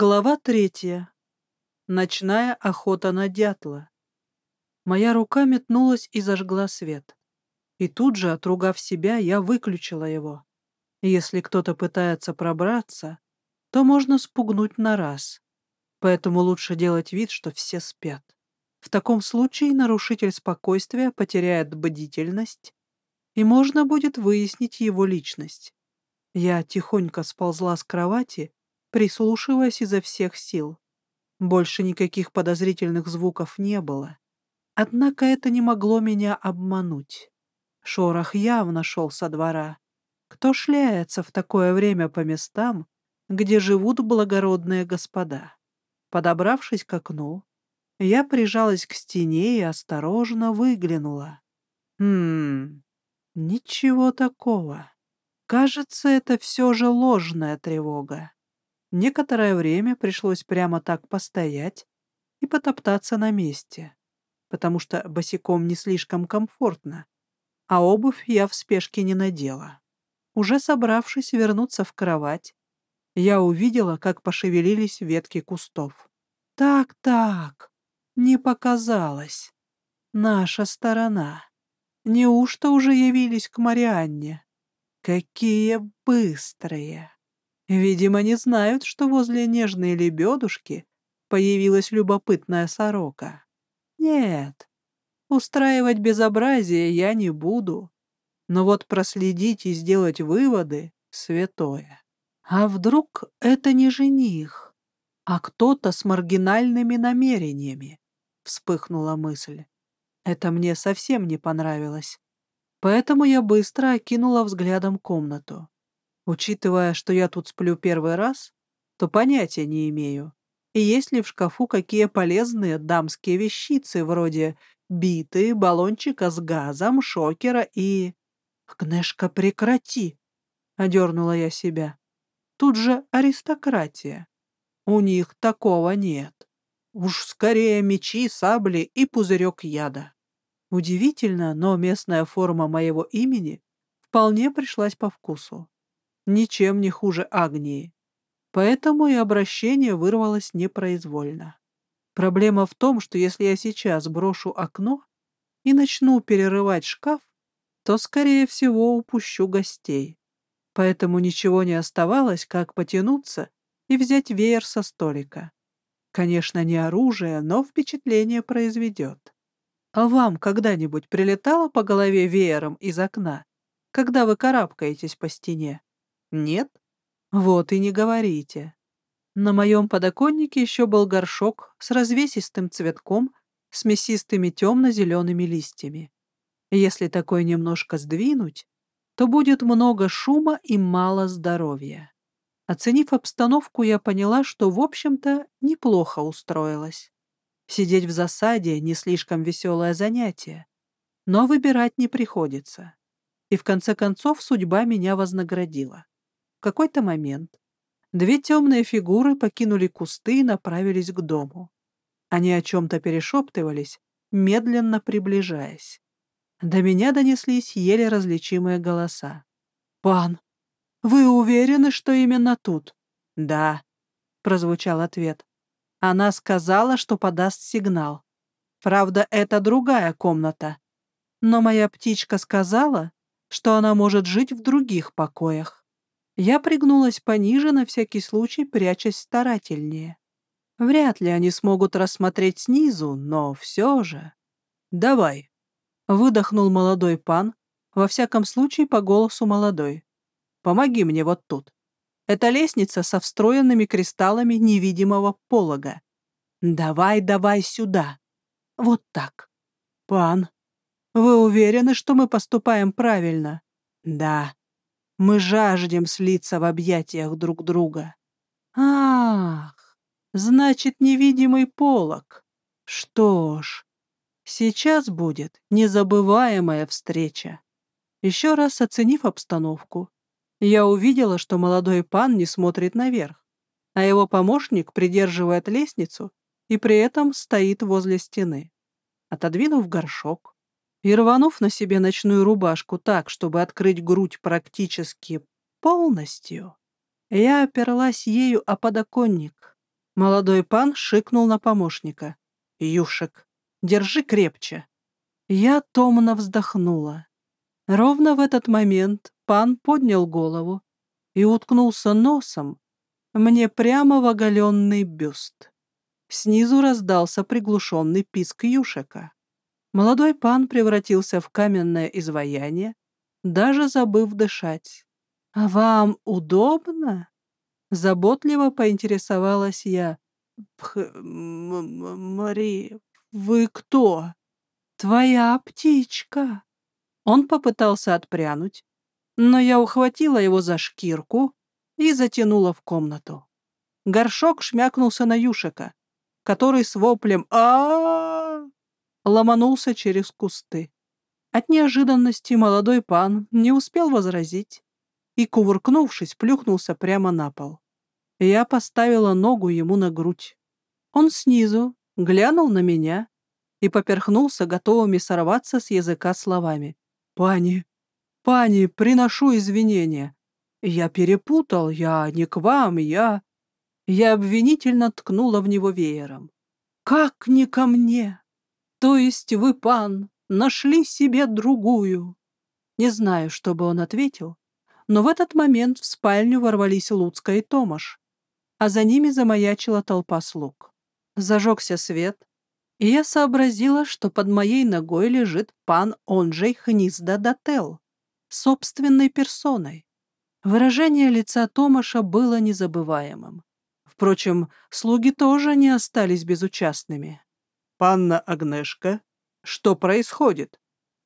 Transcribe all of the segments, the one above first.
Глава третья. Ночная охота на дятла. Моя рука метнулась и зажгла свет. И тут же, отругав себя, я выключила его. Если кто-то пытается пробраться, то можно спугнуть на раз. Поэтому лучше делать вид, что все спят. В таком случае нарушитель спокойствия потеряет бдительность, и можно будет выяснить его личность. Я тихонько сползла с кровати прислушиваясь изо всех сил. Больше никаких подозрительных звуков не было. Однако это не могло меня обмануть. Шорох явно шел со двора. Кто шляется в такое время по местам, где живут благородные господа? Подобравшись к окну, я прижалась к стене и осторожно выглянула. Хм, ничего такого. Кажется, это все же ложная тревога. Некоторое время пришлось прямо так постоять и потоптаться на месте, потому что босиком не слишком комфортно, а обувь я в спешке не надела. Уже собравшись вернуться в кровать, я увидела, как пошевелились ветки кустов. Так-так, не показалось. Наша сторона. Неужто уже явились к Марианне? Какие быстрые! Видимо, не знают, что возле нежной лебедушки появилась любопытная сорока. Нет, устраивать безобразие я не буду. Но вот проследить и сделать выводы — святое. А вдруг это не жених, а кто-то с маргинальными намерениями? Вспыхнула мысль. Это мне совсем не понравилось. Поэтому я быстро окинула взглядом комнату. Учитывая, что я тут сплю первый раз, то понятия не имею, и есть ли в шкафу какие полезные дамские вещицы вроде биты, баллончика с газом, шокера и... «Гнешка, прекрати!» — одернула я себя. «Тут же аристократия. У них такого нет. Уж скорее мечи, сабли и пузырек яда». Удивительно, но местная форма моего имени вполне пришлась по вкусу ничем не хуже Агнии. Поэтому и обращение вырвалось непроизвольно. Проблема в том, что если я сейчас брошу окно и начну перерывать шкаф, то, скорее всего, упущу гостей. Поэтому ничего не оставалось, как потянуться и взять веер со столика. Конечно, не оружие, но впечатление произведет. А вам когда-нибудь прилетало по голове веером из окна, когда вы карабкаетесь по стене? Нет? Вот и не говорите. На моем подоконнике еще был горшок с развесистым цветком с мясистыми темно-зелеными листьями. Если такой немножко сдвинуть, то будет много шума и мало здоровья. Оценив обстановку, я поняла, что, в общем-то, неплохо устроилась. Сидеть в засаде — не слишком веселое занятие, но выбирать не приходится. И в конце концов судьба меня вознаградила. В какой-то момент две темные фигуры покинули кусты и направились к дому. Они о чем-то перешептывались, медленно приближаясь. До меня донеслись еле различимые голоса. «Пан, вы уверены, что именно тут?» «Да», — прозвучал ответ. Она сказала, что подаст сигнал. Правда, это другая комната. Но моя птичка сказала, что она может жить в других покоях. Я пригнулась пониже, на всякий случай прячась старательнее. Вряд ли они смогут рассмотреть снизу, но все же... «Давай», — выдохнул молодой пан, во всяком случае по голосу молодой. «Помоги мне вот тут. Это лестница со встроенными кристаллами невидимого полога. Давай, давай сюда. Вот так. Пан, вы уверены, что мы поступаем правильно?» «Да», мы жаждем слиться в объятиях друг друга. Ах, значит, невидимый полог. Что ж, сейчас будет незабываемая встреча. Еще раз оценив обстановку, я увидела, что молодой пан не смотрит наверх, а его помощник придерживает лестницу и при этом стоит возле стены. Отодвинув горшок, и, рванув на себе ночную рубашку так, чтобы открыть грудь практически полностью, я оперлась ею о подоконник Молодой пан шикнул на помощника. «Юшек, держи крепче». Я томно вздохнула. Ровно в этот момент пан поднял голову и уткнулся носом мне прямо в оголенный бюст. Снизу раздался приглушенный писк Юшека. Молодой пан превратился в каменное изваяние, даже забыв дышать. «А вам удобно?» Заботливо поинтересовалась я. «Мари, вы кто?» «Твоя птичка». Он попытался отпрянуть, но я ухватила его за шкирку и затянула в комнату. Горшок шмякнулся на Юшика, который с воплем а, ломанулся через кусты. От неожиданности молодой пан не успел возразить и, кувыркнувшись, плюхнулся прямо на пол. Я поставила ногу ему на грудь. Он снизу глянул на меня и поперхнулся, готовыми сорваться с языка словами. «Пани, пани, приношу извинения. Я перепутал, я не к вам, я...» Я обвинительно ткнула в него веером. «Как не ко мне? То есть вы, пан, нашли себе другую?» Не знаю, что бы он ответил, но в этот момент в спальню ворвались Луцка и Томаш, а за ними замаячила толпа слуг. Зажегся свет, и я сообразила, что под моей ногой лежит пан Онжей Хнизда Дател, собственной персоной. Выражение лица Томаша было незабываемым. Впрочем, слуги тоже не остались безучастными. «Панна Агнешка, что происходит?»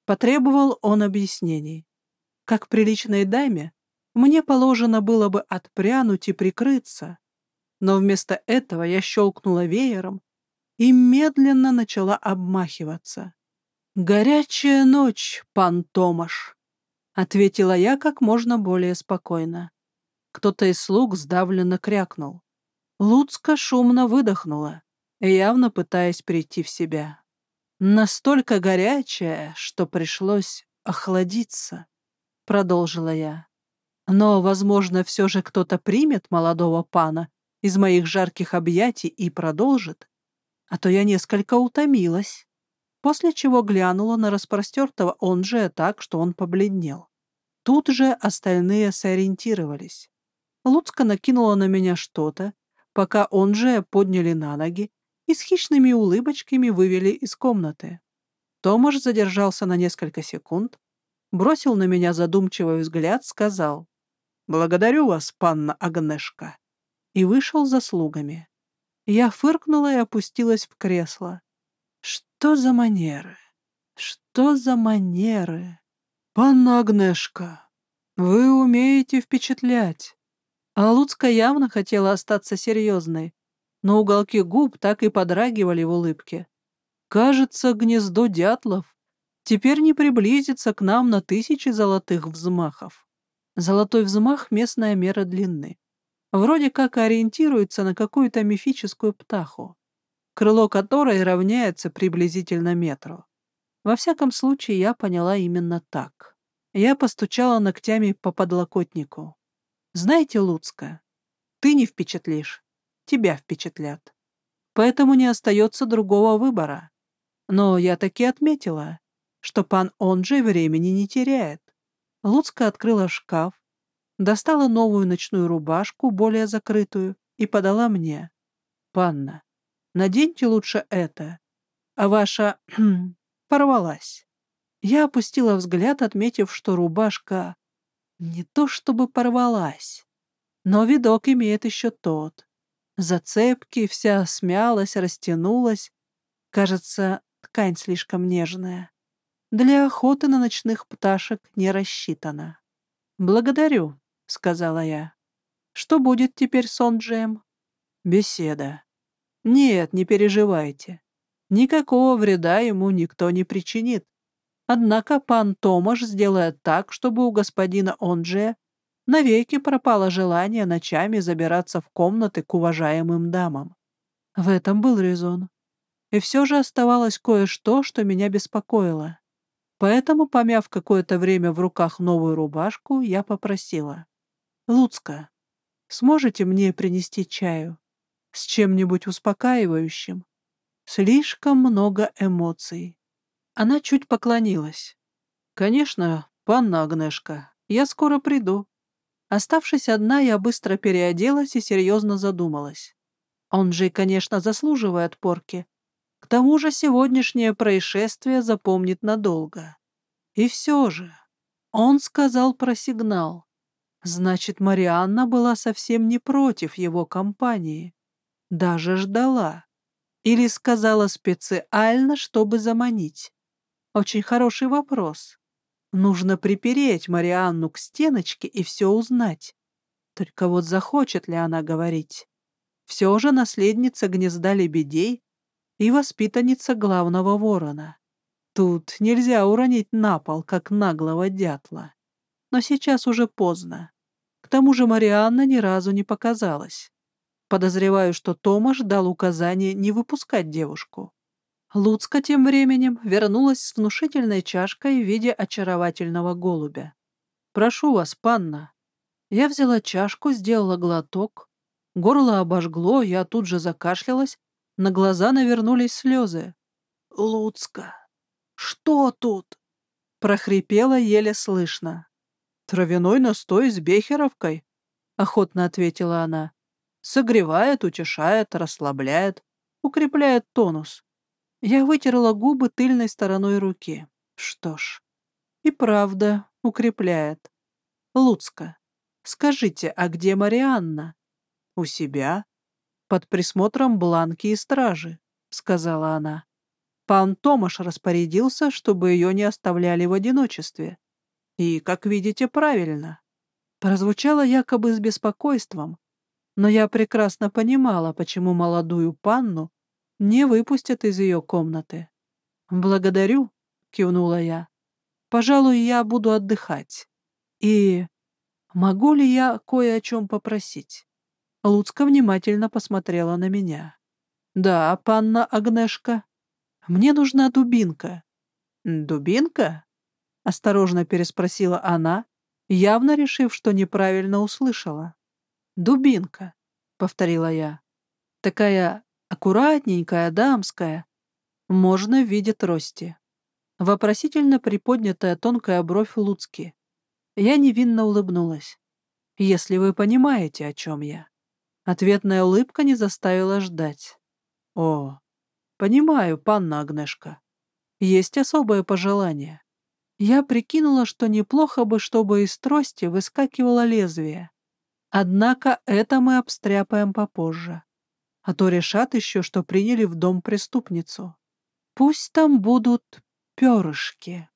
Потребовал он объяснений. Как приличной даме, мне положено было бы отпрянуть и прикрыться, но вместо этого я щелкнула веером и медленно начала обмахиваться. «Горячая ночь, пан Томаш», — ответила я как можно более спокойно. Кто-то из слуг сдавленно крякнул. Луцка шумно выдохнула, явно пытаясь прийти в себя. Настолько горячая, что пришлось охладиться, продолжила я. Но, возможно, все же кто-то примет молодого пана из моих жарких объятий и продолжит, а то я несколько утомилась, после чего глянула на распростертого он же так, что он побледнел. Тут же остальные сориентировались. Луцка накинула на меня что-то, пока он же подняли на ноги и с хищными улыбочками вывели из комнаты. Томаш задержался на несколько секунд, бросил на меня задумчивый взгляд, сказал «Благодарю вас, панна Агнешка», и вышел за слугами. Я фыркнула и опустилась в кресло. Что за манеры? Что за манеры? Панна Агнешка, вы умеете впечатлять. А Луцка явно хотела остаться серьезной, но уголки губ так и подрагивали в улыбке. «Кажется, гнездо дятлов теперь не приблизится к нам на тысячи золотых взмахов». Золотой взмах — местная мера длины. Вроде как ориентируется на какую-то мифическую птаху, крыло которой равняется приблизительно метру. Во всяком случае, я поняла именно так. Я постучала ногтями по подлокотнику. Знаете, Луцка, ты не впечатлишь, тебя впечатлят. Поэтому не остается другого выбора. Но я таки отметила, что пан Онджей времени не теряет. Луцка открыла шкаф, достала новую ночную рубашку, более закрытую, и подала мне. «Панна, наденьте лучше это, а ваша порвалась». Я опустила взгляд, отметив, что рубашка не то чтобы порвалась, но видок имеет еще тот. Зацепки, вся смялась, растянулась. Кажется, ткань слишком нежная. Для охоты на ночных пташек не рассчитана. «Благодарю», — сказала я. «Что будет теперь с Онджием?» «Беседа». «Нет, не переживайте. Никакого вреда ему никто не причинит. Однако пан Томаш сделает так, чтобы у господина Онджия навеки пропало желание ночами забираться в комнаты к уважаемым дамам. В этом был резон. И все же оставалось кое-что, что меня беспокоило. Поэтому, помяв какое-то время в руках новую рубашку, я попросила. «Луцка, сможете мне принести чаю? С чем-нибудь успокаивающим. Слишком много эмоций. Она чуть поклонилась. «Конечно, панна Агнешка, я скоро приду». Оставшись одна, я быстро переоделась и серьезно задумалась. Он же, конечно, заслуживает порки. К тому же сегодняшнее происшествие запомнит надолго. И все же, он сказал про сигнал. Значит, Марианна была совсем не против его компании. Даже ждала. Или сказала специально, чтобы заманить. Очень хороший вопрос. Нужно припереть Марианну к стеночке и все узнать. Только вот захочет ли она говорить? Все же наследница гнезда лебедей и воспитанница главного ворона. Тут нельзя уронить на пол, как наглого дятла. Но сейчас уже поздно. К тому же Марианна ни разу не показалась. Подозреваю, что Томаш дал указание не выпускать девушку. Луцка тем временем вернулась с внушительной чашкой в виде очаровательного голубя. «Прошу вас, панна». Я взяла чашку, сделала глоток. Горло обожгло, я тут же закашлялась, на глаза навернулись слезы. «Луцка, что тут?» прохрипела еле слышно. «Травяной настой с бехеровкой», — охотно ответила она. «Согревает, утешает, расслабляет, укрепляет тонус. Я вытерла губы тыльной стороной руки. Что ж, и правда укрепляет. Луцка, скажите, а где Марианна? У себя? Под присмотром Бланки и стражи, сказала она. Пан Томаш распорядился, чтобы ее не оставляли в одиночестве. И, как видите, правильно. Прозвучало якобы с беспокойством, но я прекрасно понимала, почему молодую панну не выпустят из ее комнаты. «Благодарю», — кивнула я. «Пожалуй, я буду отдыхать. И могу ли я кое о чем попросить?» Луцка внимательно посмотрела на меня. «Да, панна Агнешка. Мне нужна дубинка». «Дубинка?» — осторожно переспросила она, явно решив, что неправильно услышала. «Дубинка», — повторила я. «Такая аккуратненькая, дамская, можно в виде трости. Вопросительно приподнятая тонкая бровь Луцки. Я невинно улыбнулась. Если вы понимаете, о чем я. Ответная улыбка не заставила ждать. О, понимаю, панна Агнешка. Есть особое пожелание. Я прикинула, что неплохо бы, чтобы из трости выскакивало лезвие. Однако это мы обстряпаем попозже а то решат еще, что приняли в дом преступницу. Пусть там будут перышки.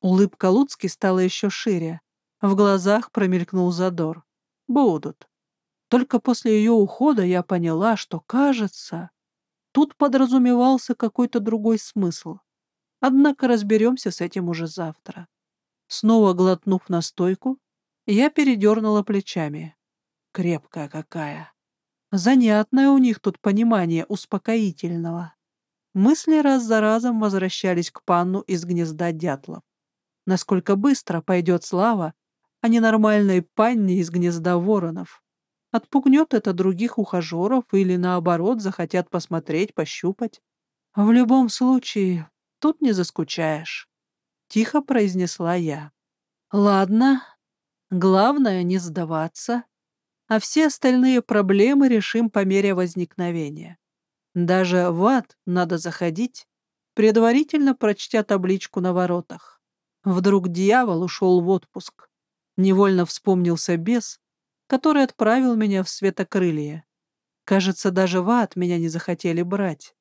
Улыбка Луцки стала еще шире. В глазах промелькнул задор. Будут. Только после ее ухода я поняла, что, кажется, тут подразумевался какой-то другой смысл. Однако разберемся с этим уже завтра. Снова глотнув настойку, я передернула плечами. Крепкая какая. Занятное у них тут понимание успокоительного. Мысли раз за разом возвращались к панну из гнезда дятлов. Насколько быстро пойдет слава а не нормальной панне из гнезда воронов. Отпугнет это других ухажеров или, наоборот, захотят посмотреть, пощупать. В любом случае, тут не заскучаешь. Тихо произнесла я. Ладно, главное не сдаваться а все остальные проблемы решим по мере возникновения. Даже в ад надо заходить, предварительно прочтя табличку на воротах. Вдруг дьявол ушел в отпуск. Невольно вспомнился бес, который отправил меня в светокрылье. Кажется, даже в ад меня не захотели брать.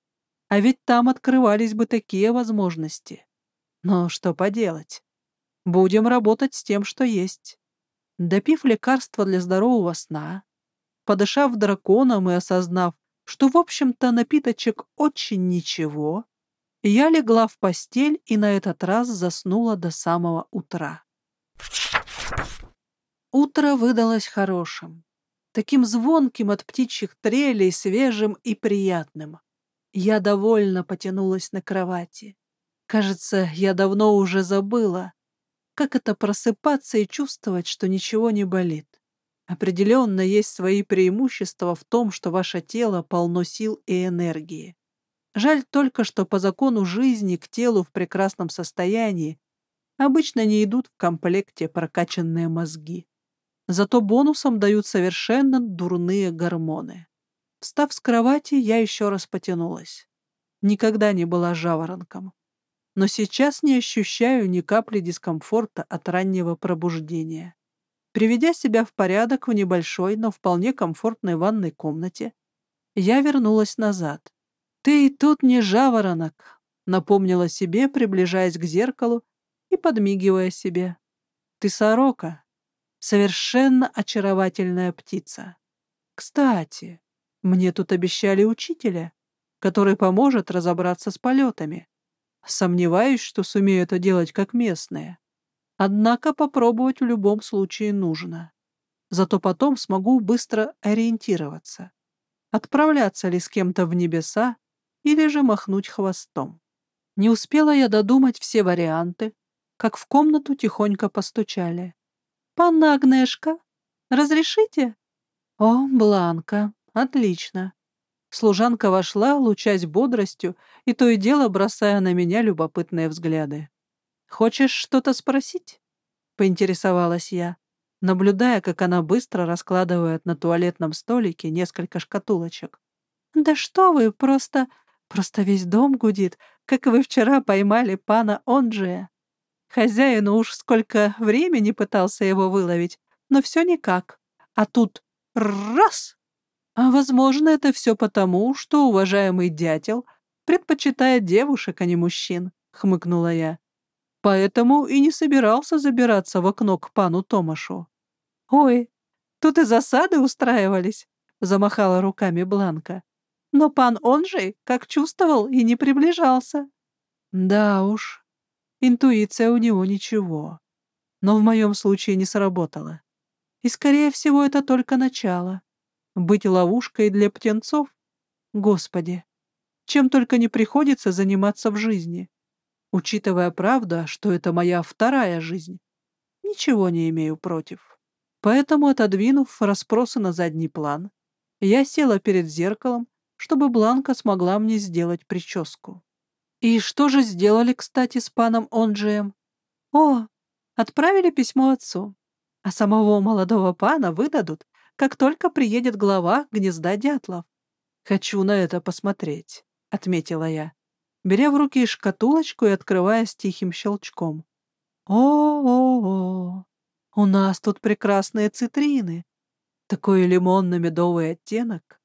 А ведь там открывались бы такие возможности. Но что поделать? Будем работать с тем, что есть. Допив лекарства для здорового сна, подышав драконом и осознав, что, в общем-то, напиточек очень ничего, я легла в постель и на этот раз заснула до самого утра. Утро выдалось хорошим, таким звонким от птичьих трелей, свежим и приятным. Я довольно потянулась на кровати. Кажется, я давно уже забыла, как это просыпаться и чувствовать, что ничего не болит? Определенно есть свои преимущества в том, что ваше тело полно сил и энергии. Жаль только, что по закону жизни к телу в прекрасном состоянии обычно не идут в комплекте прокачанные мозги. Зато бонусом дают совершенно дурные гормоны. Встав с кровати, я еще раз потянулась. Никогда не была жаворонком. Но сейчас не ощущаю ни капли дискомфорта от раннего пробуждения. Приведя себя в порядок в небольшой, но вполне комфортной ванной комнате, я вернулась назад. «Ты и тут не жаворонок», — напомнила себе, приближаясь к зеркалу и подмигивая себе. «Ты сорока, совершенно очаровательная птица. Кстати, мне тут обещали учителя, который поможет разобраться с полетами. Сомневаюсь, что сумею это делать как местные. Однако попробовать в любом случае нужно. Зато потом смогу быстро ориентироваться. Отправляться ли с кем-то в небеса или же махнуть хвостом. Не успела я додумать все варианты, как в комнату тихонько постучали. «Панна Агнешка, разрешите?» «О, Бланка, отлично!» Служанка вошла, лучась бодростью, и то и дело бросая на меня любопытные взгляды. «Хочешь что-то спросить?» — поинтересовалась я, наблюдая, как она быстро раскладывает на туалетном столике несколько шкатулочек. «Да что вы, просто... просто весь дом гудит, как вы вчера поймали пана Онджия. Хозяину уж сколько времени пытался его выловить, но все никак. А тут раз! А возможно, это все потому, что уважаемый дятел предпочитает девушек, а не мужчин», — хмыкнула я поэтому и не собирался забираться в окно к пану Томашу. «Ой, тут и засады устраивались», — замахала руками Бланка. «Но пан он же, как чувствовал, и не приближался». «Да уж, интуиция у него ничего, но в моем случае не сработала. И, скорее всего, это только начало. Быть ловушкой для птенцов? Господи, чем только не приходится заниматься в жизни учитывая, правда, что это моя вторая жизнь. Ничего не имею против. Поэтому, отодвинув расспросы на задний план, я села перед зеркалом, чтобы Бланка смогла мне сделать прическу. И что же сделали, кстати, с паном Онджием? О, отправили письмо отцу, а самого молодого пана выдадут, как только приедет глава гнезда дятлов. «Хочу на это посмотреть», — отметила я беря в руки шкатулочку и открывая с тихим щелчком. «О-о-о! У нас тут прекрасные цитрины! Такой лимонно-медовый оттенок!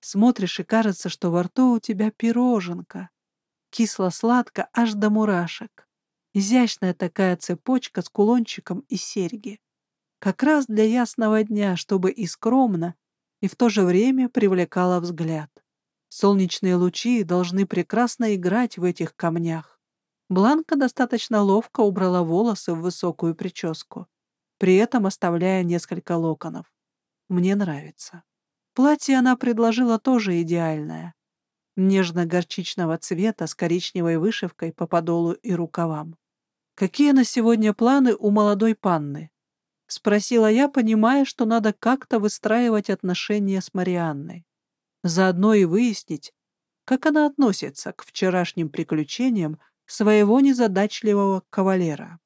Смотришь, и кажется, что во рту у тебя пироженка. Кисло-сладко аж до мурашек. Изящная такая цепочка с кулончиком и серьги. Как раз для ясного дня, чтобы и скромно, и в то же время привлекала взгляд. Солнечные лучи должны прекрасно играть в этих камнях. Бланка достаточно ловко убрала волосы в высокую прическу, при этом оставляя несколько локонов. Мне нравится. Платье она предложила тоже идеальное. Нежно-горчичного цвета с коричневой вышивкой по подолу и рукавам. «Какие на сегодня планы у молодой панны?» — спросила я, понимая, что надо как-то выстраивать отношения с Марианной. Заодно и выяснить, как она относится к вчерашним приключениям своего незадачливого кавалера.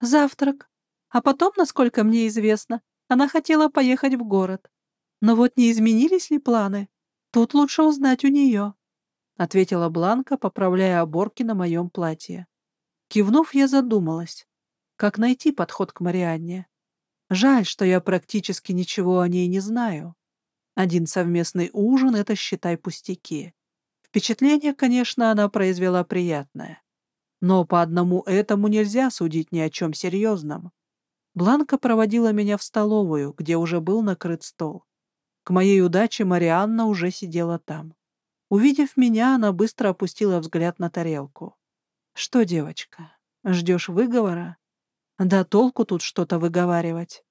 Завтрак. А потом, насколько мне известно, она хотела поехать в город. Но вот не изменились ли планы? Тут лучше узнать у нее, — ответила Бланка, поправляя оборки на моем платье. Кивнув, я задумалась, как найти подход к Марианне. Жаль, что я практически ничего о ней не знаю. Один совместный ужин — это, считай, пустяки. Впечатление, конечно, она произвела приятное. Но по одному этому нельзя судить ни о чем серьезном. Бланка проводила меня в столовую, где уже был накрыт стол. К моей удаче Марианна уже сидела там. Увидев меня, она быстро опустила взгляд на тарелку. «Что, девочка, ждешь выговора?» «Да толку тут что-то выговаривать.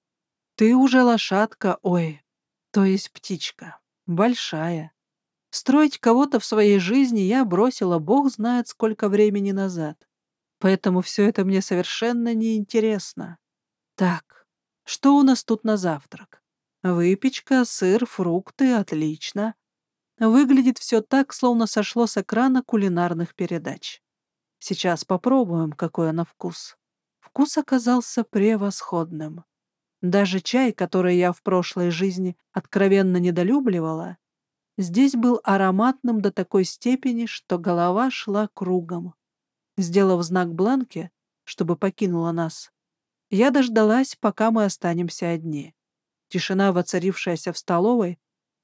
Ты уже лошадка, ой, то есть птичка. Большая. Строить кого-то в своей жизни я бросила бог знает сколько времени назад. Поэтому все это мне совершенно неинтересно. Так, что у нас тут на завтрак? Выпечка, сыр, фрукты — отлично. Выглядит все так, словно сошло с экрана кулинарных передач. Сейчас попробуем, какой на вкус. Вкус оказался превосходным. Даже чай, который я в прошлой жизни откровенно недолюбливала, здесь был ароматным до такой степени, что голова шла кругом. Сделав знак Бланке, чтобы покинула нас, я дождалась, пока мы останемся одни. Тишина, воцарившаяся в столовой,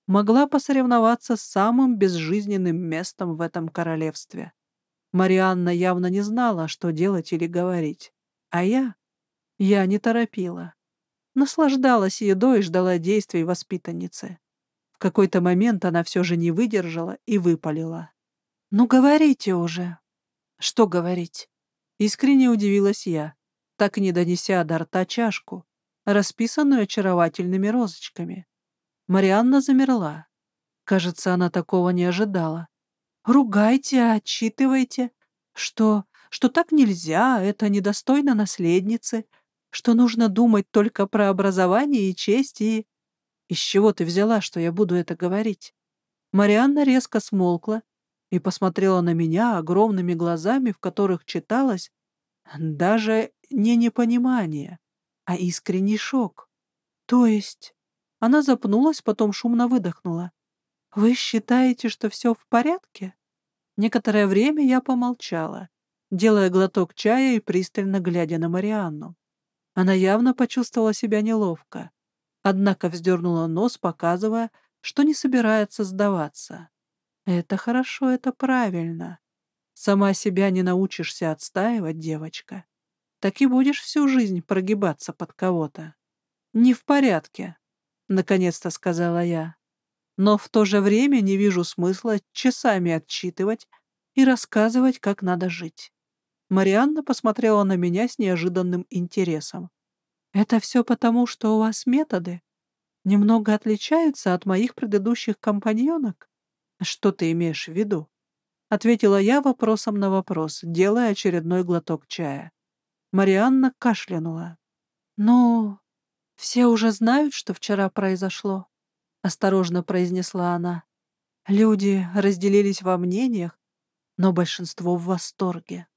могла посоревноваться с самым безжизненным местом в этом королевстве. Марианна явно не знала, что делать или говорить. А я? Я не торопила. Наслаждалась едой и ждала действий воспитанницы. В какой-то момент она все же не выдержала и выпалила. «Ну, говорите уже». «Что говорить?» Искренне удивилась я, так не донеся до рта чашку, расписанную очаровательными розочками. Марианна замерла. Кажется, она такого не ожидала. Ругайте, отчитывайте, что, что так нельзя, это недостойно наследницы, что нужно думать только про образование и честь и... Из чего ты взяла, что я буду это говорить? Марианна резко смолкла и посмотрела на меня огромными глазами, в которых читалось даже не непонимание, а искренний шок. То есть... Она запнулась, потом шумно выдохнула. «Вы считаете, что все в порядке?» Некоторое время я помолчала, делая глоток чая и пристально глядя на Марианну. Она явно почувствовала себя неловко, однако вздернула нос, показывая, что не собирается сдаваться. «Это хорошо, это правильно. Сама себя не научишься отстаивать, девочка. Так и будешь всю жизнь прогибаться под кого-то». «Не в порядке», — наконец-то сказала я но в то же время не вижу смысла часами отчитывать и рассказывать, как надо жить. Марианна посмотрела на меня с неожиданным интересом. «Это все потому, что у вас методы немного отличаются от моих предыдущих компаньонок? Что ты имеешь в виду?» Ответила я вопросом на вопрос, делая очередной глоток чая. Марианна кашлянула. «Ну, все уже знают, что вчера произошло?» — осторожно произнесла она. Люди разделились во мнениях, но большинство в восторге.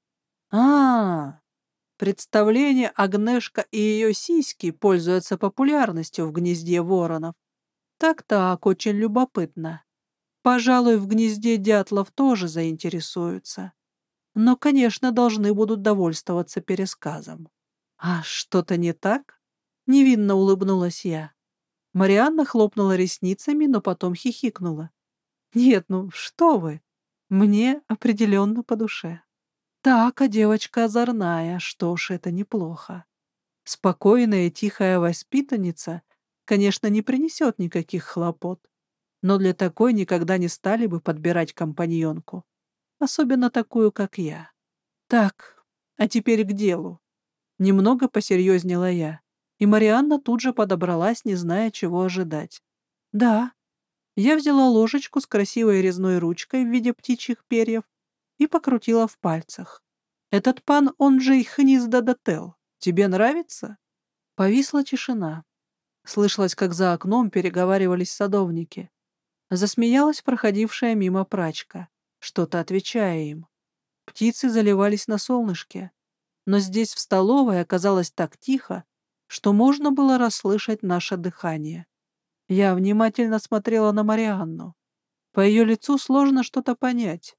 А, -а, -а Представление Агнешка и ее сиськи пользуются популярностью в гнезде воронов. Так-так, очень любопытно. Пожалуй, в гнезде дятлов тоже заинтересуются. Но, конечно, должны будут довольствоваться пересказом. А что-то не так? Невинно улыбнулась я. Марианна хлопнула ресницами, но потом хихикнула. «Нет, ну что вы! Мне определенно по душе». «Так, а девочка озорная, что ж, это неплохо. Спокойная, тихая воспитанница, конечно, не принесет никаких хлопот, но для такой никогда не стали бы подбирать компаньонку, особенно такую, как я. Так, а теперь к делу. Немного посерьезнела я и Марианна тут же подобралась, не зная, чего ожидать. «Да». Я взяла ложечку с красивой резной ручкой в виде птичьих перьев и покрутила в пальцах. «Этот пан, он же Хниздадател, тебе нравится?» Повисла тишина. Слышалось, как за окном переговаривались садовники. Засмеялась проходившая мимо прачка, что-то отвечая им. Птицы заливались на солнышке. Но здесь, в столовой, оказалось так тихо, что можно было расслышать наше дыхание. Я внимательно смотрела на Марианну. По ее лицу сложно что-то понять.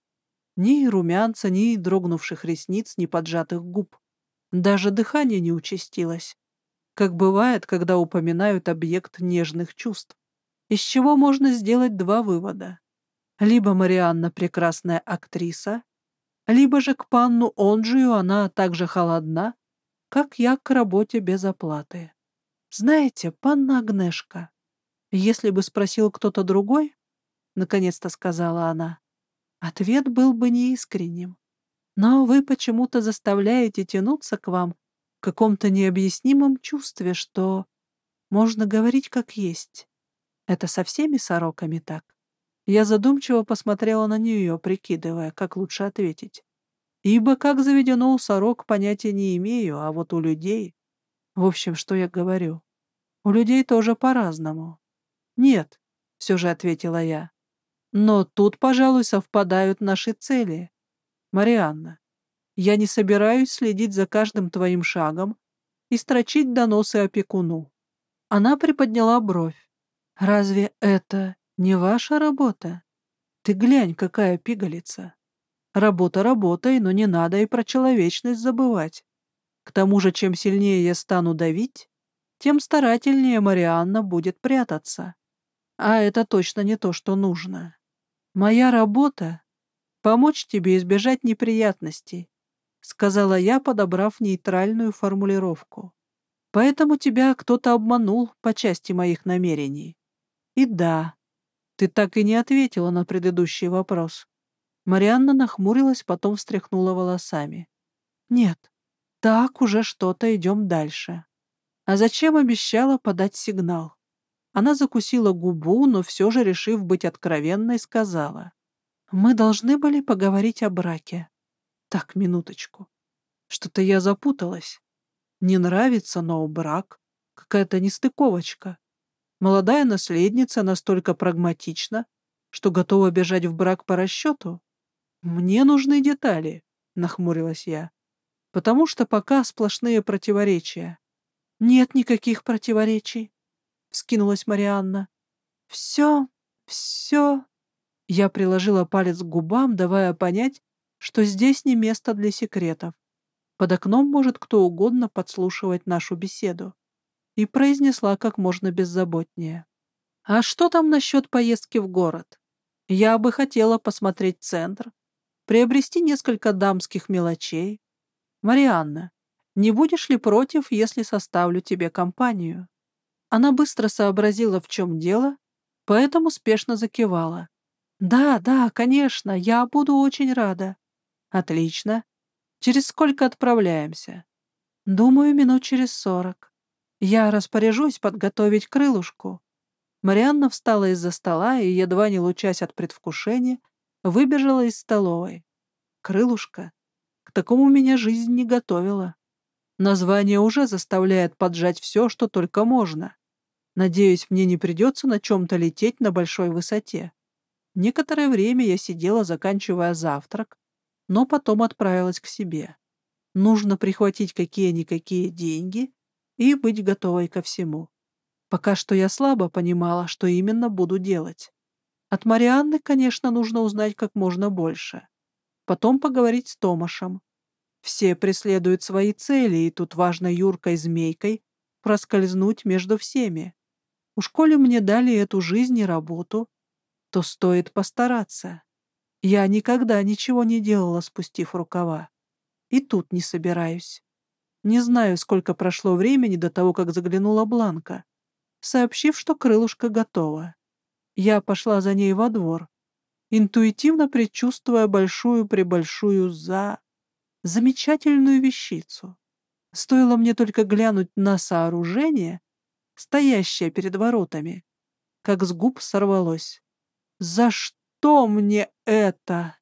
Ни румянца, ни дрогнувших ресниц, ни поджатых губ. Даже дыхание не участилось. Как бывает, когда упоминают объект нежных чувств. Из чего можно сделать два вывода. Либо Марианна прекрасная актриса, либо же к панну Онджию она также холодна, как я к работе без оплаты. Знаете, панна Агнешка, если бы спросил кто-то другой, наконец-то сказала она, ответ был бы неискренним. Но вы почему-то заставляете тянуться к вам в каком-то необъяснимом чувстве, что можно говорить как есть. Это со всеми сороками так. Я задумчиво посмотрела на нее, прикидывая, как лучше ответить. Ибо, как заведено у сорок, понятия не имею, а вот у людей... В общем, что я говорю? У людей тоже по-разному. Нет, все же ответила я. Но тут, пожалуй, совпадают наши цели. Марианна, я не собираюсь следить за каждым твоим шагом и строчить доносы опекуну. Она приподняла бровь. Разве это не ваша работа? Ты глянь, какая пигалица. Работа работой, но не надо и про человечность забывать. К тому же, чем сильнее я стану давить, тем старательнее Марианна будет прятаться. А это точно не то, что нужно. Моя работа — помочь тебе избежать неприятностей, — сказала я, подобрав нейтральную формулировку. Поэтому тебя кто-то обманул по части моих намерений. И да, ты так и не ответила на предыдущий вопрос. Марианна нахмурилась, потом встряхнула волосами. Нет, так уже что-то идем дальше. А зачем обещала подать сигнал? Она закусила губу, но все же, решив быть откровенной, сказала. «Мы должны были поговорить о браке». «Так, минуточку. Что-то я запуталась. Не нравится, но брак. Какая-то нестыковочка. Молодая наследница настолько прагматична, что готова бежать в брак по расчету. Мне нужны детали, — нахмурилась я, — потому что пока сплошные противоречия. Нет никаких противоречий, — вскинулась Марианна. Все, все. Я приложила палец к губам, давая понять, что здесь не место для секретов. Под окном может кто угодно подслушивать нашу беседу и произнесла как можно беззаботнее. «А что там насчет поездки в город? Я бы хотела посмотреть центр, приобрести несколько дамских мелочей. Марианна, не будешь ли против, если составлю тебе компанию?» Она быстро сообразила, в чем дело, поэтому спешно закивала. «Да, да, конечно, я буду очень рада». «Отлично. Через сколько отправляемся?» «Думаю, минут через сорок». Я распоряжусь подготовить крылышку. Марианна встала из-за стола и, едва не лучась от предвкушения, выбежала из столовой. Крылушка. К такому меня жизнь не готовила. Название уже заставляет поджать все, что только можно. Надеюсь, мне не придется на чем-то лететь на большой высоте. Некоторое время я сидела, заканчивая завтрак, но потом отправилась к себе. Нужно прихватить какие-никакие деньги и быть готовой ко всему. Пока что я слабо понимала, что именно буду делать. От Марианны, конечно, нужно узнать как можно больше. Потом поговорить с Томашем. Все преследуют свои цели, и тут важно Юркой-змейкой проскользнуть между всеми. Уж коли мне дали эту жизнь и работу, то стоит постараться. Я никогда ничего не делала, спустив рукава. И тут не собираюсь. Не знаю, сколько прошло времени до того, как заглянула Бланка, сообщив, что крылышко готово. Я пошла за ней во двор, интуитивно предчувствуя большую-пребольшую за... замечательную вещицу. Стоило мне только глянуть на сооружение, стоящее перед воротами, как с губ сорвалось. «За что мне это?»